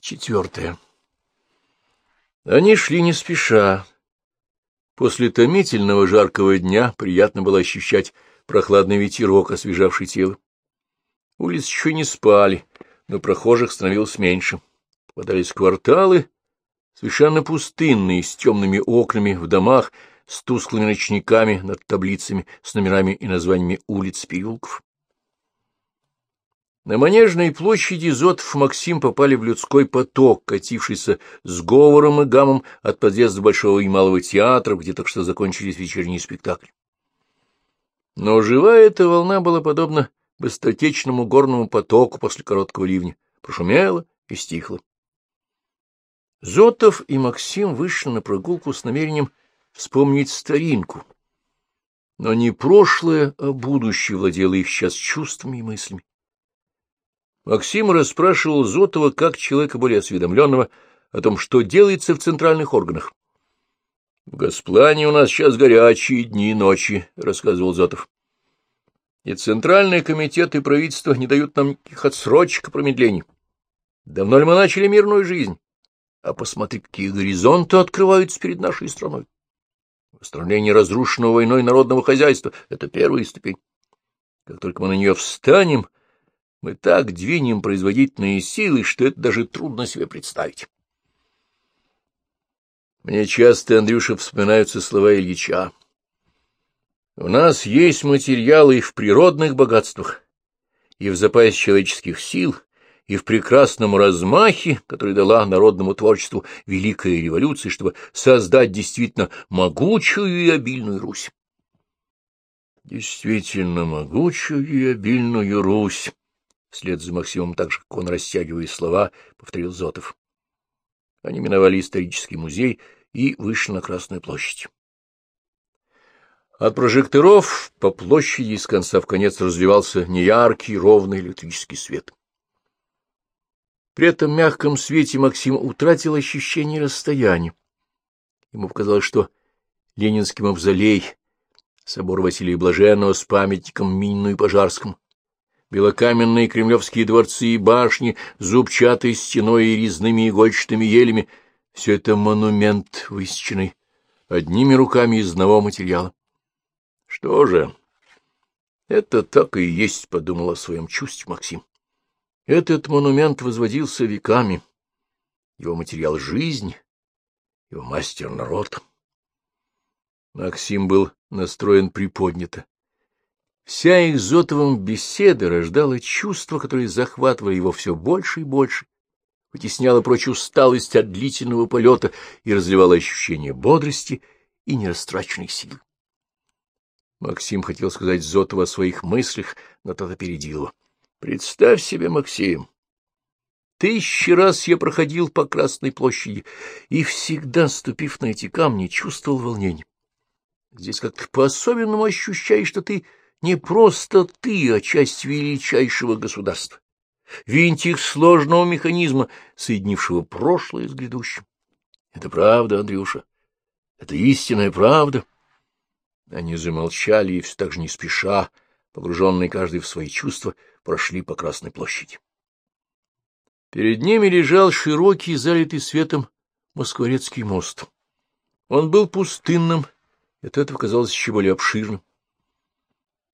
Четвертое. Они шли не спеша. После томительного жаркого дня приятно было ощущать прохладный ветерок, освежавший тело. Улицы еще не спали, но прохожих становилось меньше. Попадались кварталы, совершенно пустынные, с темными окнами в домах, с тусклыми ночниками над таблицами с номерами и названиями улиц, переулков. На Манежной площади Зотов Максим попали в людской поток, катившийся с говором и гамом от подъезда Большого и Малого театра, где только что закончились вечерние спектакли. Но живая эта волна была подобна быстротечному горному потоку после короткого ливня, прошумела и стихла. Зотов и Максим вышли на прогулку с намерением вспомнить старинку. Но не прошлое, а будущее владело их сейчас чувствами и мыслями. Максим расспрашивал Зотова, как человека более осведомленного, о том, что делается в центральных органах. — В Госплане у нас сейчас горячие дни и ночи, — рассказывал Зотов. — И центральные комитеты и правительство не дают нам никаких отсрочек и промедлений. Давно ли мы начали мирную жизнь? А посмотри, какие горизонты открываются перед нашей страной. Восстановление разрушенного войной народного хозяйства — это первая ступень. Как только мы на нее встанем, мы так двинем производительные силы, что это даже трудно себе представить. Мне часто, Андрюша, вспоминаются слова Ильича. У нас есть материалы и в природных богатствах, и в запасе человеческих сил, и в прекрасном размахе, который дала народному творчеству Великая революция, чтобы создать действительно могучую и обильную Русь. Действительно могучую и обильную Русь, вслед за Максимом, так же, как он, растягивая слова, повторил Зотов. Они миновали исторический музей и вышли на Красную площадь. От прожекторов по площади из конца в конец разливался неяркий, ровный электрический свет. При этом мягком свете Максим утратил ощущение расстояния. Ему показалось, что Ленинский мавзолей, собор Василия Блаженного с памятником Минину и Пожарскому, белокаменные кремлевские дворцы и башни, зубчатой стеной и резными игольчатыми елями — все это монумент, высеченный одними руками из одного материала. Что же, это так и есть, — подумал о своем чувстве Максим. Этот монумент возводился веками. Его материал — жизнь, его мастер — народ. Максим был настроен приподнято. Вся их Зотовым беседа рождала чувства, которые захватывали его все больше и больше, вытесняла прочь усталость от длительного полета и разливала ощущение бодрости и нерастраченной силы. Максим хотел сказать Зотову о своих мыслях, но тот опередил его. Представь себе, Максим, тысячи раз я проходил по Красной площади и всегда, ступив на эти камни, чувствовал волнение. Здесь как-то по-особенному ощущаешь, что ты не просто ты, а часть величайшего государства, винтик сложного механизма, соединившего прошлое с грядущим. Это правда, Андрюша, это истинная правда. Они замолчали и все так же не спеша, погруженные каждый в свои чувства, прошли по Красной площади. Перед ними лежал широкий, залитый светом Москворецкий мост. Он был пустынным, и от этого казалось еще более обширным.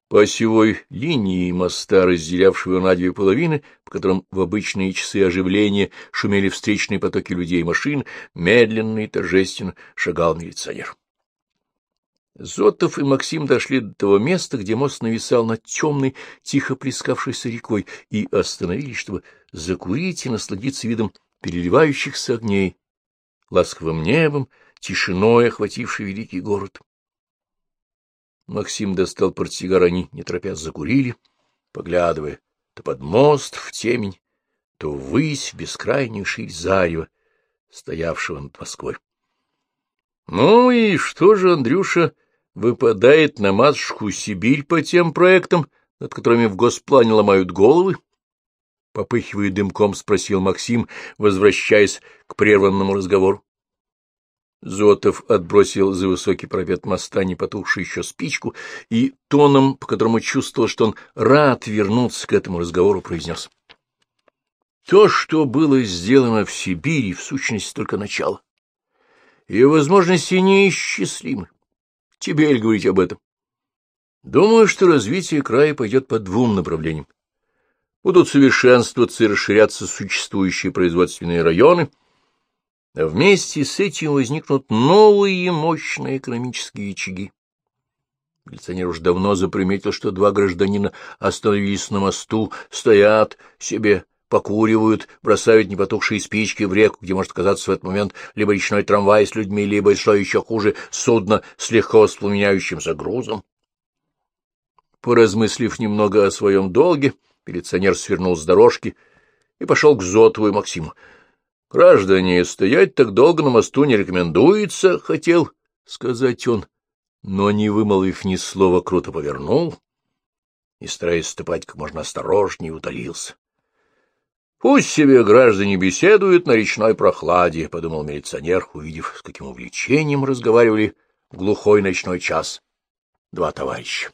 По осевой линии моста, разделявшего на две половины, по которым в обычные часы оживления шумели встречные потоки людей и машин, медленно и торжественно шагал милиционер. Зотов и Максим дошли до того места, где мост нависал над темной, тихо плескавшейся рекой, и остановились, чтобы закурить и насладиться видом переливающихся огней, ласковым небом, тишиной, охватившей великий город. Максим достал портсигар, они, не торопясь, закурили, поглядывая то под мост в темень, то ввысь в бескрайнюю ширь зарева, стоявшего над Москвой. — Ну и что же, Андрюша, выпадает на матушку Сибирь по тем проектам, над которыми в госплане ломают головы? Попыхивая дымком, спросил Максим, возвращаясь к прерванному разговору. Зотов отбросил за высокий парапет моста непотухшую еще спичку и тоном, по которому чувствовал, что он рад вернуться к этому разговору, произнес. То, что было сделано в Сибири, в сущности, только начало. И возможности неисчислимы. Тебе ли говорить об этом? Думаю, что развитие края пойдет по двум направлениям. Будут совершенствоваться и расширяться существующие производственные районы, вместе с этим возникнут новые мощные экономические очаги. Милиционер уж давно заприметил, что два гражданина остановились на мосту, стоят себе, покуривают, бросают непотухшие спички в реку, где может оказаться в этот момент либо речной трамвай с людьми, либо, что еще хуже, судно с легко воспламеняющимся грузом. Поразмыслив немного о своем долге, милиционер свернул с дорожки и пошел к Зотову и Максиму. — Граждане, стоять так долго на мосту не рекомендуется, — хотел сказать он но, не вымолвив ни слова, круто повернул и, стараясь ступать как можно осторожнее, удалился. — Пусть себе граждане беседуют на речной прохладе, — подумал милиционер, увидев, с каким увлечением разговаривали в глухой ночной час два товарища.